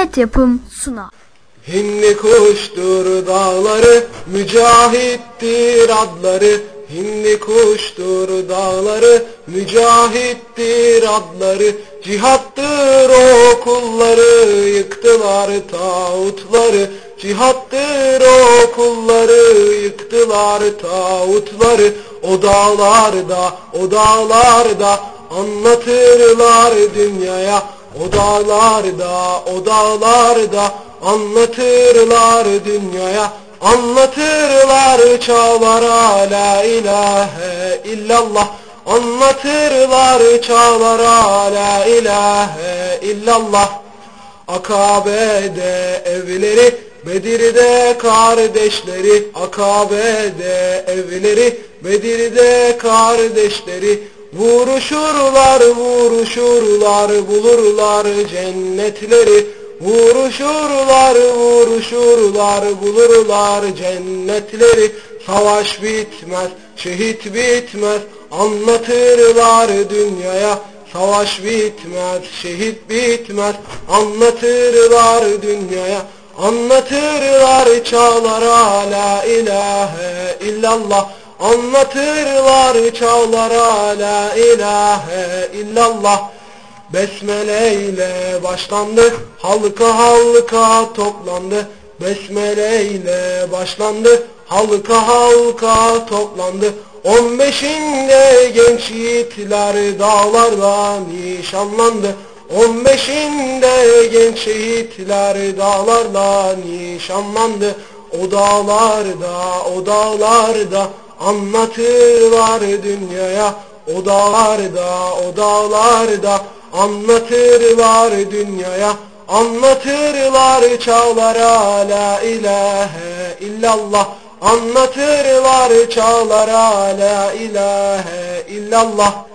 Demet Yapım sunar. Hindi kuştur dağları, mücahittir adları. Hindi kuştur dağları, mücahittir adları. Cihattır o kulları, yıktılar tağutları. Cihattır o kulları, yıktılar tağutları. O dağlarda, o dağlarda anlatırlar dünyaya. O dağlarda, o dağlarda anlatırlar dünyaya. Anlatırlar çağlara la ilahe illallah. Anlatırlar çağlara la ilahe illallah. Akabe'de evleri, Bedir'de kardeşleri, Akabe'de evleri, Bedir'de kardeşleri, Vuruşurlar, vuruşurlar, bulurlar cennetleri, Vuruşurlar, vuruşurlar, bulurlar cennetleri, Savaş bitmez, şehit bitmez, anlatırlar dünyaya, Savaş bitmez, şehit bitmez, anlatırlar dünyaya, Anlatırlar çağlara la ilahe illallah, Anlatırlar çağlara la ilahe illallah, Besmele ile başlandı, halka halka toplandı, Besmele ile başlandı, halka halka toplandı. On beşinde genç yiğitler dağlarda nişanlandı. On beşinde genç yiğitler dağlarda nişanlandı. O dağlarda, o dağlarda anlatırlar dünyaya. O dağlarda, o dağlarda anlatırlar dünyaya. Anlatırlar çağlara la ilahe illallah. Anlatırlar çağlara la ilahe illallah.